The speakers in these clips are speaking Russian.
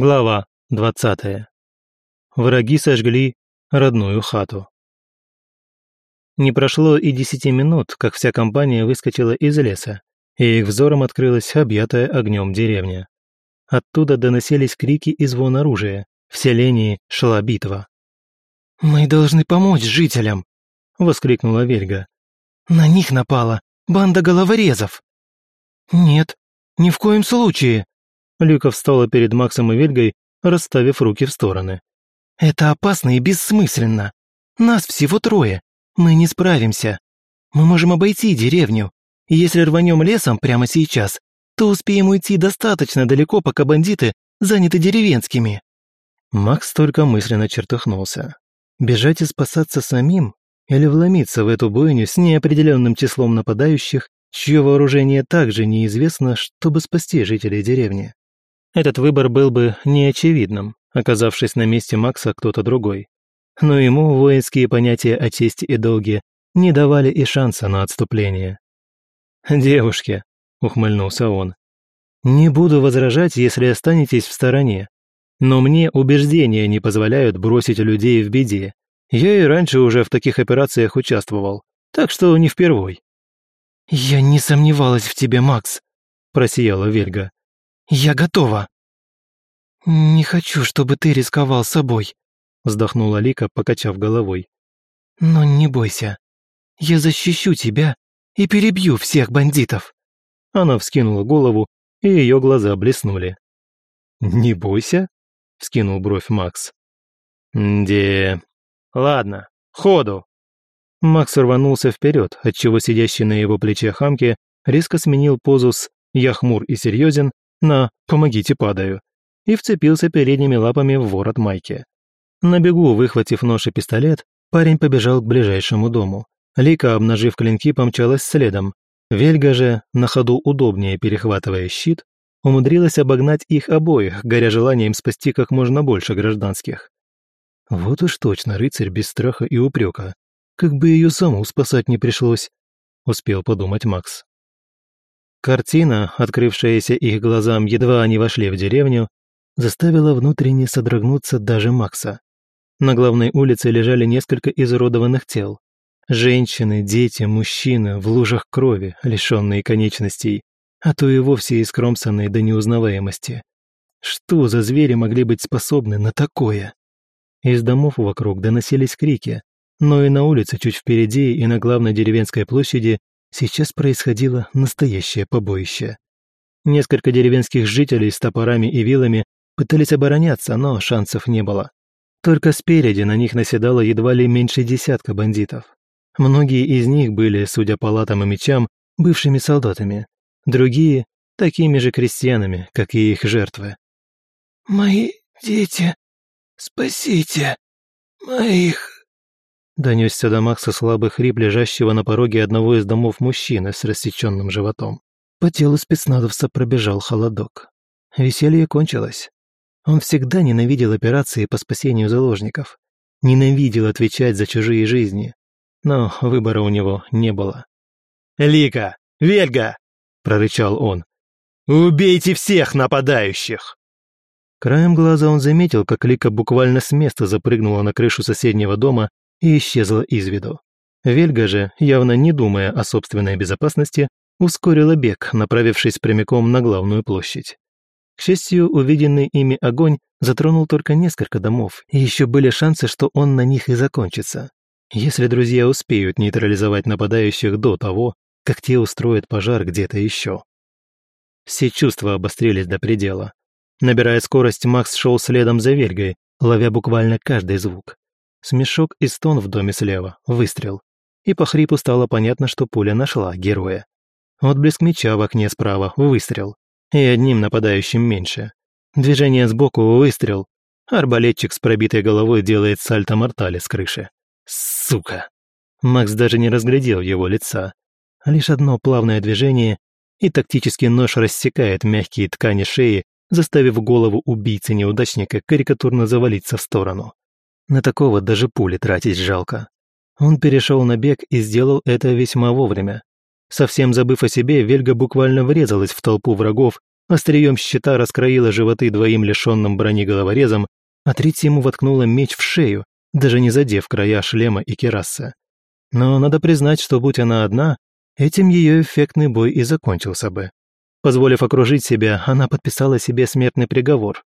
Глава 20. Враги сожгли родную хату. Не прошло и десяти минут, как вся компания выскочила из леса, и их взором открылась объятая огнем деревня. Оттуда доносились крики и звон оружия. В селении шла битва. «Мы должны помочь жителям!» — воскликнула Вельга. «На них напала банда головорезов!» «Нет, ни в коем случае!» Люка встала перед Максом и Вельгой, расставив руки в стороны. «Это опасно и бессмысленно. Нас всего трое. Мы не справимся. Мы можем обойти деревню. И если рванем лесом прямо сейчас, то успеем уйти достаточно далеко, пока бандиты заняты деревенскими». Макс только мысленно чертыхнулся. Бежать и спасаться самим или вломиться в эту бойню с неопределенным числом нападающих, чье вооружение также неизвестно, чтобы спасти жителей деревни. Этот выбор был бы неочевидным, оказавшись на месте Макса кто-то другой. Но ему воинские понятия о чести и долге не давали и шанса на отступление. «Девушки», — ухмыльнулся он, — «не буду возражать, если останетесь в стороне. Но мне убеждения не позволяют бросить людей в беде. Я и раньше уже в таких операциях участвовал, так что не впервой». «Я не сомневалась в тебе, Макс», — просияла Вельга. «Я готова!» «Не хочу, чтобы ты рисковал собой», вздохнула Лика, покачав головой. «Но не бойся. Я защищу тебя и перебью всех бандитов». Она вскинула голову, и ее глаза блеснули. «Не бойся?» — вскинул бровь Макс. «Де... Ладно, ходу!» Макс рванулся вперед, отчего сидящий на его плече хамки резко сменил позу с «я хмур и серьезен» на «помогите, падаю» и вцепился передними лапами в ворот майки. На бегу, выхватив нож и пистолет, парень побежал к ближайшему дому. Лика, обнажив клинки, помчалась следом. Вельга же, на ходу удобнее перехватывая щит, умудрилась обогнать их обоих, горя желанием спасти как можно больше гражданских. Вот уж точно рыцарь без страха и упрека. Как бы ее саму спасать не пришлось, успел подумать Макс. Картина, открывшаяся их глазам, едва они вошли в деревню, заставила внутренне содрогнуться даже Макса. На главной улице лежали несколько изуродованных тел. Женщины, дети, мужчины в лужах крови, лишенные конечностей, а то и вовсе искромсанные до неузнаваемости. Что за звери могли быть способны на такое? Из домов вокруг доносились крики, но и на улице чуть впереди и на главной деревенской площади Сейчас происходило настоящее побоище. Несколько деревенских жителей с топорами и вилами пытались обороняться, но шансов не было. Только спереди на них наседало едва ли меньше десятка бандитов. Многие из них были, судя по латам и мечам, бывшими солдатами. Другие – такими же крестьянами, как и их жертвы. «Мои дети, спасите моих Донесся до Макса слабый хрип лежащего на пороге одного из домов мужчины с рассеченным животом. По телу спецназовца пробежал холодок. Веселье кончилось. Он всегда ненавидел операции по спасению заложников. Ненавидел отвечать за чужие жизни. Но выбора у него не было. «Лика! Вельга!» – прорычал он. «Убейте всех нападающих!» Краем глаза он заметил, как Лика буквально с места запрыгнула на крышу соседнего дома и исчезла из виду. Вельга же, явно не думая о собственной безопасности, ускорила бег, направившись прямиком на главную площадь. К счастью, увиденный ими огонь затронул только несколько домов, и еще были шансы, что он на них и закончится. Если друзья успеют нейтрализовать нападающих до того, как те устроят пожар где-то еще. Все чувства обострились до предела. Набирая скорость, Макс шел следом за Вельгой, ловя буквально каждый звук. Смешок и стон в доме слева, выстрел. И по хрипу стало понятно, что пуля нашла героя. Отблеск меча в окне справа, выстрел. И одним нападающим меньше. Движение сбоку, выстрел. Арбалетчик с пробитой головой делает сальто-мортале с крыши. Сука! Макс даже не разглядел его лица. Лишь одно плавное движение, и тактический нож рассекает мягкие ткани шеи, заставив голову убийцы-неудачника карикатурно завалиться в сторону. На такого даже пули тратить жалко. Он перешел на бег и сделал это весьма вовремя. Совсем забыв о себе, Вельга буквально врезалась в толпу врагов, острием щита раскроила животы двоим лишенным брони головорезом, а третьему воткнула меч в шею, даже не задев края шлема и кераса. Но надо признать, что будь она одна, этим ее эффектный бой и закончился бы. Позволив окружить себя, она подписала себе смертный приговор.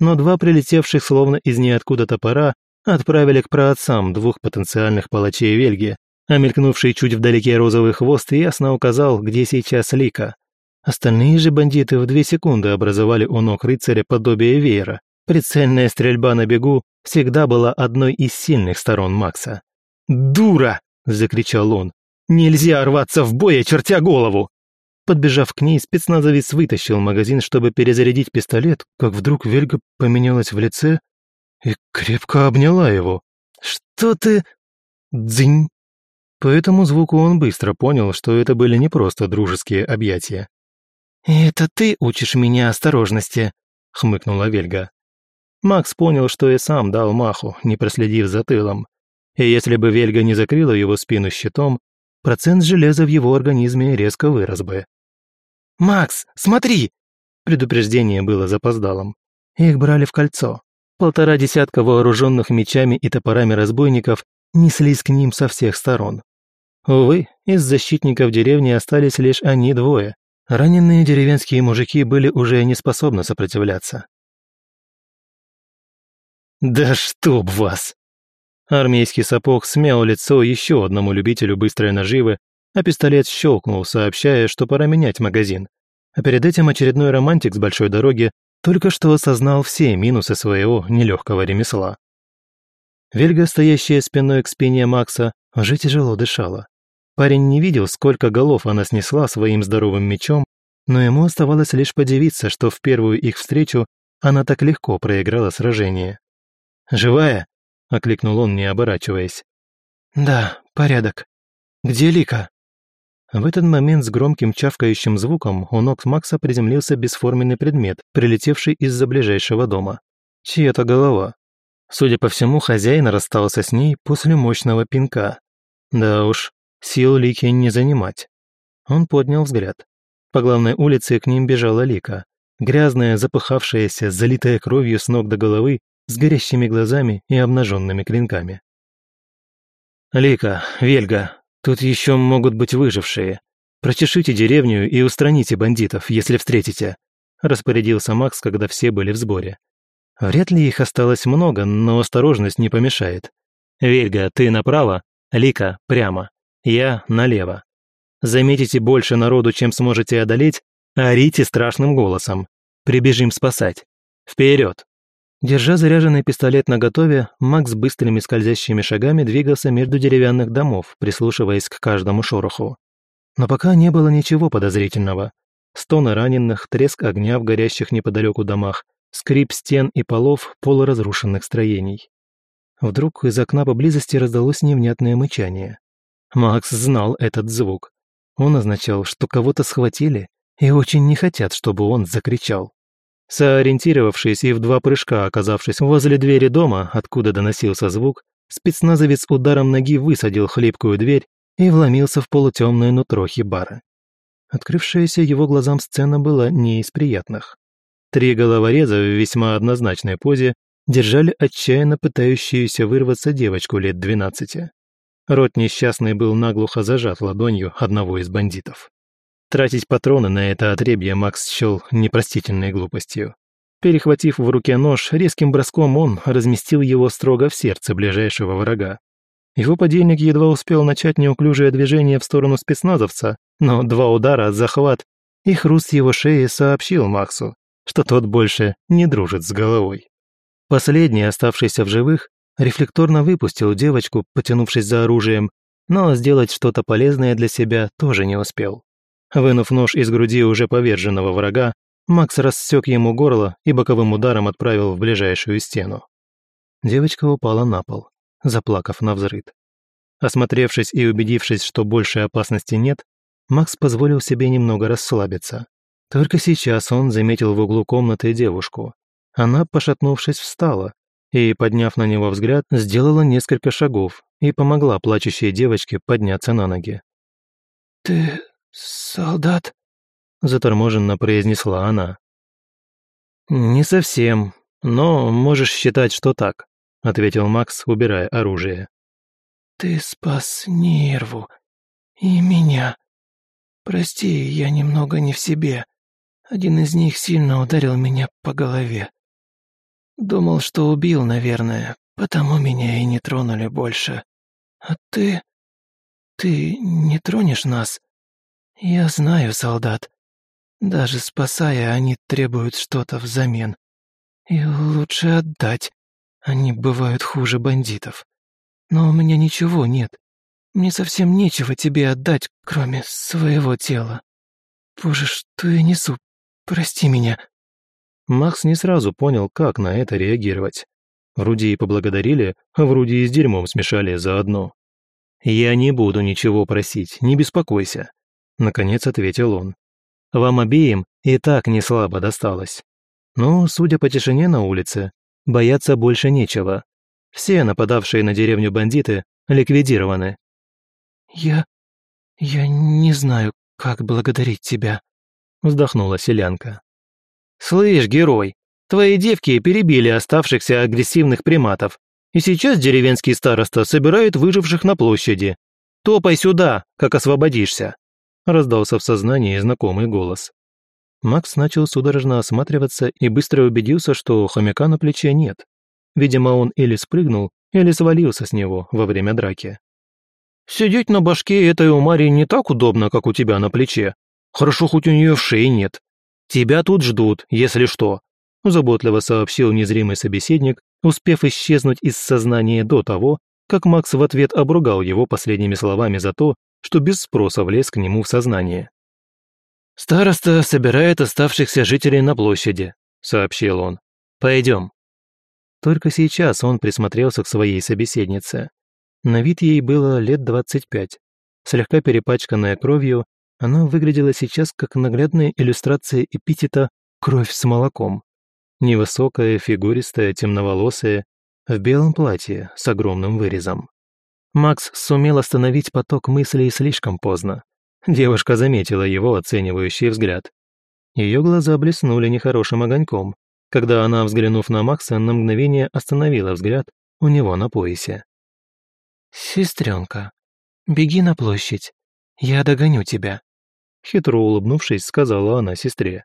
Но два прилетевших словно из ниоткуда топора отправили к праотцам двух потенциальных палачей Вельги, а мелькнувший чуть вдалеке розовый хвост ясно указал, где сейчас Лика. Остальные же бандиты в две секунды образовали у ног рыцаря подобие веера. Прицельная стрельба на бегу всегда была одной из сильных сторон Макса. «Дура!» – закричал он. «Нельзя рваться в бой, чертя голову!» Подбежав к ней, спецназовец вытащил магазин, чтобы перезарядить пистолет, как вдруг Вельга поменялась в лице и крепко обняла его. «Что ты...» «Дзынь!» По этому звуку он быстро понял, что это были не просто дружеские объятия. «Это ты учишь меня осторожности», — хмыкнула Вельга. Макс понял, что и сам дал маху, не проследив за тылом. И если бы Вельга не закрыла его спину щитом, процент железа в его организме резко вырос бы. «Макс, смотри!» Предупреждение было запоздалым. Их брали в кольцо. Полтора десятка вооруженных мечами и топорами разбойников неслись к ним со всех сторон. Увы, из защитников деревни остались лишь они двое. Раненые деревенские мужики были уже не способны сопротивляться. «Да чтоб вас!» Армейский сапог смял лицо еще одному любителю быстрой наживы а пистолет щелкнул, сообщая, что пора менять магазин. А перед этим очередной романтик с большой дороги только что осознал все минусы своего нелегкого ремесла. Вельга, стоящая спиной к спине Макса, уже тяжело дышала. Парень не видел, сколько голов она снесла своим здоровым мечом, но ему оставалось лишь подивиться, что в первую их встречу она так легко проиграла сражение. «Живая?» — окликнул он, не оборачиваясь. «Да, порядок. Где Лика?» В этот момент с громким чавкающим звуком у ног Макса приземлился бесформенный предмет, прилетевший из-за ближайшего дома. Чья-то голова. Судя по всему, хозяин расстался с ней после мощного пинка. Да уж, сил Лики не занимать. Он поднял взгляд. По главной улице к ним бежала Лика. Грязная, запыхавшаяся, залитая кровью с ног до головы, с горящими глазами и обнаженными клинками. «Лика, Вельга, Тут еще могут быть выжившие. Прочешите деревню и устраните бандитов, если встретите», распорядился Макс, когда все были в сборе. Вряд ли их осталось много, но осторожность не помешает. Вельга, ты направо, Лика прямо, я налево. Заметите больше народу, чем сможете одолеть, орите страшным голосом. Прибежим спасать. Вперед! Держа заряженный пистолет наготове, Макс быстрыми скользящими шагами двигался между деревянных домов, прислушиваясь к каждому шороху. Но пока не было ничего подозрительного. Стоны раненых, треск огня в горящих неподалеку домах, скрип стен и полов полуразрушенных строений. Вдруг из окна поблизости раздалось невнятное мычание. Макс знал этот звук. Он означал, что кого-то схватили и очень не хотят, чтобы он закричал. Соориентировавшись и в два прыжка оказавшись возле двери дома, откуда доносился звук, спецназовец ударом ноги высадил хлипкую дверь и вломился в полутемное нутро хибара. Открывшаяся его глазам сцена была не из приятных. Три головореза в весьма однозначной позе держали отчаянно пытающуюся вырваться девочку лет двенадцати. Рот несчастный был наглухо зажат ладонью одного из бандитов. Тратить патроны на это отребье Макс счел непростительной глупостью. Перехватив в руке нож, резким броском он разместил его строго в сердце ближайшего врага. Его подельник едва успел начать неуклюжее движение в сторону спецназовца, но два удара, захват и хруст его шеи сообщил Максу, что тот больше не дружит с головой. Последний, оставшийся в живых, рефлекторно выпустил девочку, потянувшись за оружием, но сделать что-то полезное для себя тоже не успел. Вынув нож из груди уже поверженного врага, Макс рассек ему горло и боковым ударом отправил в ближайшую стену. Девочка упала на пол, заплакав на взрыд. Осмотревшись и убедившись, что большей опасности нет, Макс позволил себе немного расслабиться. Только сейчас он заметил в углу комнаты девушку. Она, пошатнувшись, встала и, подняв на него взгляд, сделала несколько шагов и помогла плачущей девочке подняться на ноги. «Ты солдат?» заторможенно произнесла она. «Не совсем, но можешь считать, что так», ответил Макс, убирая оружие. «Ты спас нерву и меня. Прости, я немного не в себе. Один из них сильно ударил меня по голове. Думал, что убил, наверное, потому меня и не тронули больше. А ты... ты не тронешь нас? Я знаю, солдат. Даже спасая, они требуют что-то взамен. И лучше отдать. Они бывают хуже бандитов. Но у меня ничего нет. Мне совсем нечего тебе отдать, кроме своего тела. Боже, что я несу? Прости меня». Макс не сразу понял, как на это реагировать. Вроде и поблагодарили, а вроде и с дерьмом смешали заодно. «Я не буду ничего просить, не беспокойся», — наконец ответил он. «Вам обеим и так не слабо досталось. Но, судя по тишине на улице, бояться больше нечего. Все нападавшие на деревню бандиты ликвидированы». «Я... я не знаю, как благодарить тебя», — вздохнула селянка. «Слышь, герой, твои девки перебили оставшихся агрессивных приматов, и сейчас деревенский староста собирает выживших на площади. Топай сюда, как освободишься!» Раздался в сознании знакомый голос. Макс начал судорожно осматриваться и быстро убедился, что хомяка на плече нет. Видимо, он или спрыгнул, или свалился с него во время драки. «Сидеть на башке этой Умари не так удобно, как у тебя на плече. Хорошо, хоть у нее в шее нет. Тебя тут ждут, если что», заботливо сообщил незримый собеседник, успев исчезнуть из сознания до того, как Макс в ответ обругал его последними словами за то, что без спроса влез к нему в сознание. «Староста собирает оставшихся жителей на площади», — сообщил он. «Пойдем». Только сейчас он присмотрелся к своей собеседнице. На вид ей было лет двадцать пять. Слегка перепачканная кровью, она выглядела сейчас как наглядная иллюстрация эпитета «кровь с молоком». Невысокая, фигуристая, темноволосая, в белом платье с огромным вырезом. Макс сумел остановить поток мыслей слишком поздно. Девушка заметила его оценивающий взгляд. Ее глаза блеснули нехорошим огоньком, когда она, взглянув на Макса, на мгновение остановила взгляд у него на поясе. «Сестренка, беги на площадь, я догоню тебя», хитро улыбнувшись, сказала она сестре.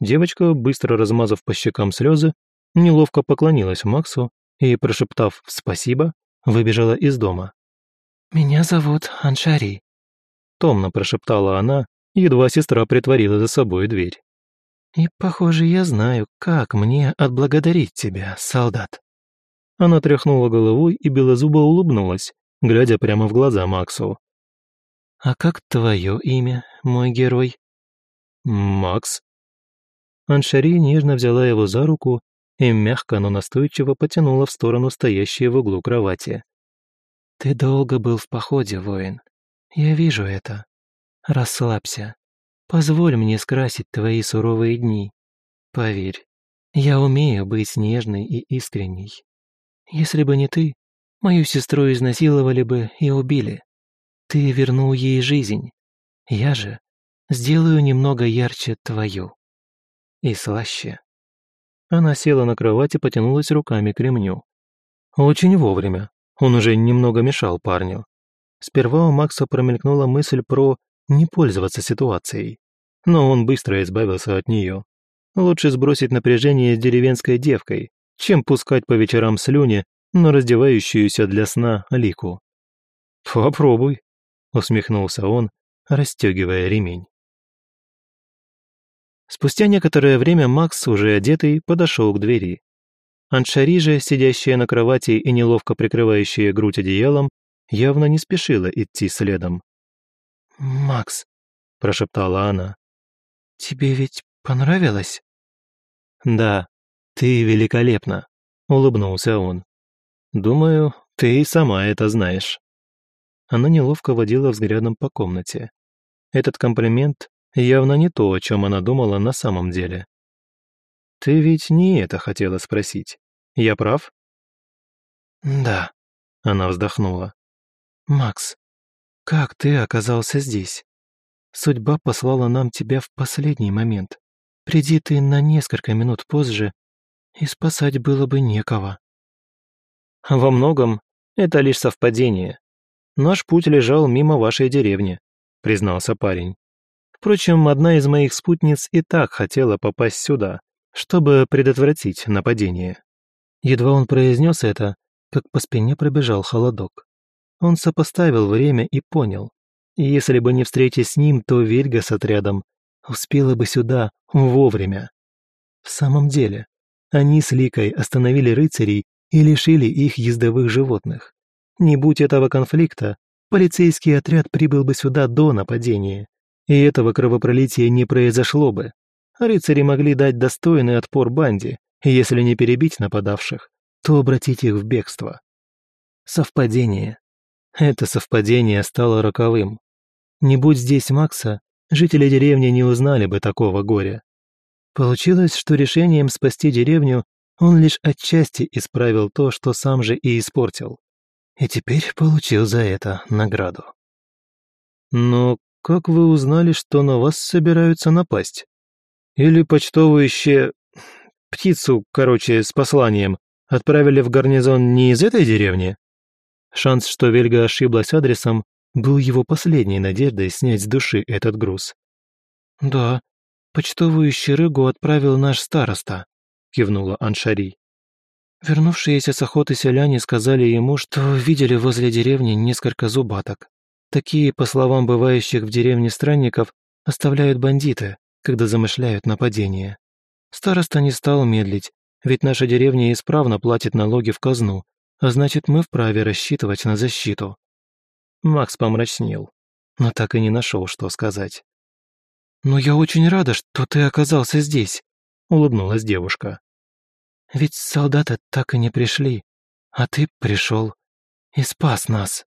Девочка, быстро размазав по щекам слезы, неловко поклонилась Максу и, прошептав «спасибо», выбежала из дома. «Меня зовут Аншари», томно прошептала она, едва сестра притворила за собой дверь. «И, похоже, я знаю, как мне отблагодарить тебя, солдат». Она тряхнула головой и белозубо улыбнулась, глядя прямо в глаза Максу. «А как твое имя, мой герой?» «Макс». Аншари нежно взяла его за руку и мягко, но настойчиво потянула в сторону стоящей в углу кровати. «Ты долго был в походе, воин. Я вижу это. Расслабься. Позволь мне скрасить твои суровые дни. Поверь, я умею быть нежной и искренней. Если бы не ты, мою сестру изнасиловали бы и убили. Ты вернул ей жизнь. Я же сделаю немного ярче твою. И слаще. Она села на кровать и потянулась руками к ремню. Очень вовремя. Он уже немного мешал парню. Сперва у Макса промелькнула мысль про не пользоваться ситуацией. Но он быстро избавился от нее. Лучше сбросить напряжение с деревенской девкой, чем пускать по вечерам слюни на раздевающуюся для сна Лику. «Попробуй», — усмехнулся он, расстегивая ремень. Спустя некоторое время Макс, уже одетый, подошел к двери. Аншари же, сидящая на кровати и неловко прикрывающая грудь одеялом, явно не спешила идти следом. «Макс», — прошептала она, — «тебе ведь понравилось?» «Да, ты великолепна», — улыбнулся он. «Думаю, ты и сама это знаешь». Она неловко водила взглядом по комнате. Этот комплимент явно не то, о чем она думала на самом деле. «Ты ведь не это хотела спросить. Я прав?» «Да», — она вздохнула. «Макс, как ты оказался здесь?» Судьба послала нам тебя в последний момент. Приди ты на несколько минут позже, и спасать было бы некого». «Во многом это лишь совпадение. Наш путь лежал мимо вашей деревни», — признался парень. Впрочем, одна из моих спутниц и так хотела попасть сюда, чтобы предотвратить нападение. Едва он произнес это, как по спине пробежал холодок. Он сопоставил время и понял. Если бы не встретить с ним, то Вельга с отрядом успела бы сюда вовремя. В самом деле, они с Ликой остановили рыцарей и лишили их ездовых животных. Не будь этого конфликта, полицейский отряд прибыл бы сюда до нападения, и этого кровопролития не произошло бы. Рыцари могли дать достойный отпор банде, если не перебить нападавших, то обратить их в бегство. Совпадение. Это совпадение стало роковым. Не будь здесь Макса, жители деревни не узнали бы такого горя. Получилось, что решением спасти деревню он лишь отчасти исправил то, что сам же и испортил. И теперь получил за это награду. «Но как вы узнали, что на вас собираются напасть? Или почтовую еще... птицу, короче, с посланием отправили в гарнизон не из этой деревни?» Шанс, что Вельга ошиблась адресом, был его последней надеждой снять с души этот груз. «Да, почтовую щерыгу отправил наш староста», — кивнула Аншари. Вернувшиеся с охоты селяне сказали ему, что видели возле деревни несколько зубаток. Такие, по словам бывающих в деревне странников, оставляют бандиты, когда замышляют нападение. Староста не стал медлить, ведь наша деревня исправно платит налоги в казну, а значит, мы вправе рассчитывать на защиту. Макс помрачнел, но так и не нашел, что сказать. «Но я очень рада, что ты оказался здесь», — улыбнулась девушка. «Ведь солдаты так и не пришли, а ты пришел и спас нас».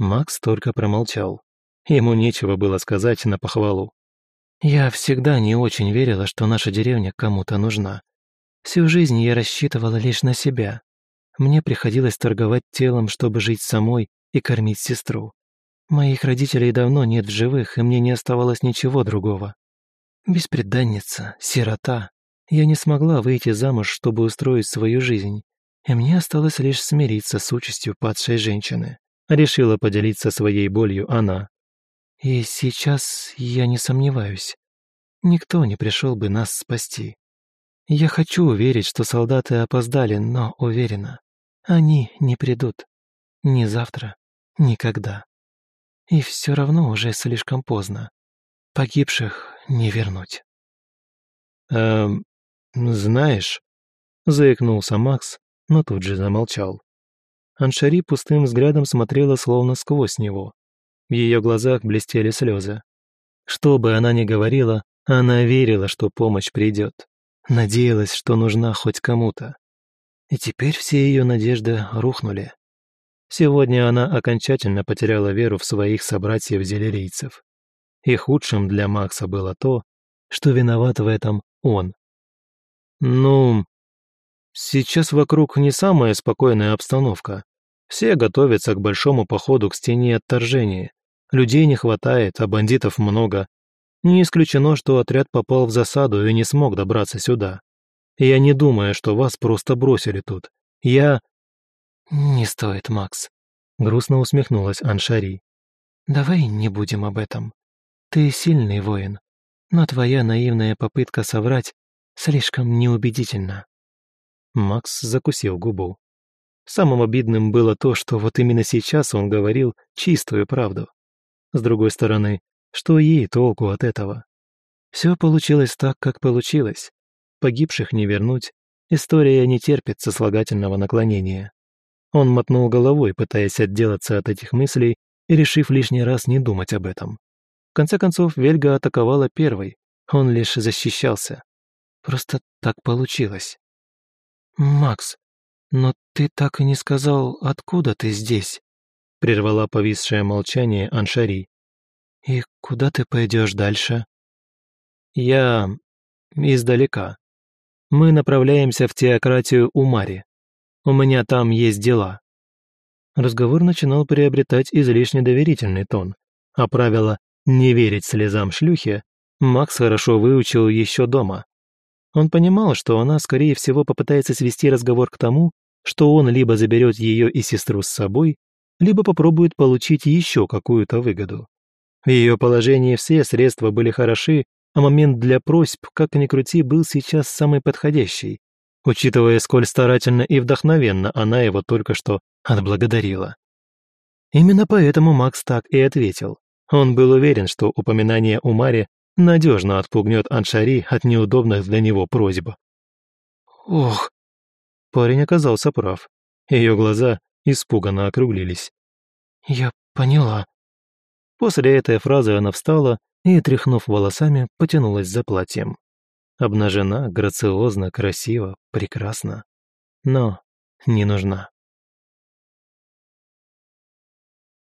Макс только промолчал. Ему нечего было сказать на похвалу. «Я всегда не очень верила, что наша деревня кому-то нужна. Всю жизнь я рассчитывала лишь на себя. Мне приходилось торговать телом, чтобы жить самой и кормить сестру. Моих родителей давно нет в живых, и мне не оставалось ничего другого. Беспреданница, сирота. Я не смогла выйти замуж, чтобы устроить свою жизнь, и мне осталось лишь смириться с участью падшей женщины. Решила поделиться своей болью она. И сейчас я не сомневаюсь. Никто не пришел бы нас спасти. Я хочу верить, что солдаты опоздали, но уверена, они не придут. Ни завтра, никогда. И все равно уже слишком поздно. Погибших не вернуть. «Эм, знаешь...» — заикнулся Макс, но тут же замолчал. Аншари пустым взглядом смотрела словно сквозь него. В ее глазах блестели слезы. Что бы она ни говорила, она верила, что помощь придет. Надеялась, что нужна хоть кому-то. И теперь все ее надежды рухнули. Сегодня она окончательно потеряла веру в своих собратьев-зелерийцев. И худшим для Макса было то, что виноват в этом он. Ну, сейчас вокруг не самая спокойная обстановка. Все готовятся к большому походу к стене отторжения. Людей не хватает, а бандитов много. Не исключено, что отряд попал в засаду и не смог добраться сюда. Я не думаю, что вас просто бросили тут. Я...» «Не стоит, Макс», — грустно усмехнулась Аншари. «Давай не будем об этом. Ты сильный воин, но твоя наивная попытка соврать слишком неубедительна». Макс закусил губу. Самым обидным было то, что вот именно сейчас он говорил чистую правду. С другой стороны, что ей толку от этого? Все получилось так, как получилось. Погибших не вернуть, история не терпит сослагательного наклонения. Он мотнул головой, пытаясь отделаться от этих мыслей и решив лишний раз не думать об этом. В конце концов, Вельга атаковала первой, он лишь защищался. Просто так получилось. «Макс, но ты так и не сказал, откуда ты здесь?» прервала повисшее молчание Аншари. «И куда ты пойдешь дальше?» «Я издалека», мы направляемся в теократию Умари. У меня там есть дела». Разговор начинал приобретать излишне доверительный тон, а правила Не верить слезам шлюхи Макс хорошо выучил еще дома. Он понимал, что она, скорее всего, попытается свести разговор к тому, что он либо заберет ее и сестру с собой, либо попробует получить еще какую-то выгоду. В ее положении все средства были хороши, а момент для просьб, как ни крути, был сейчас самый подходящий, учитывая, сколь старательно и вдохновенно она его только что отблагодарила. Именно поэтому Макс так и ответил. Он был уверен, что упоминание о Маре надежно отпугнет Аншари от неудобных для него просьб. «Ох!» Парень оказался прав. Ее глаза испуганно округлились. «Я поняла». После этой фразы она встала и, тряхнув волосами, потянулась за платьем. Обнажена, грациозно, красиво, прекрасно. Но не нужна.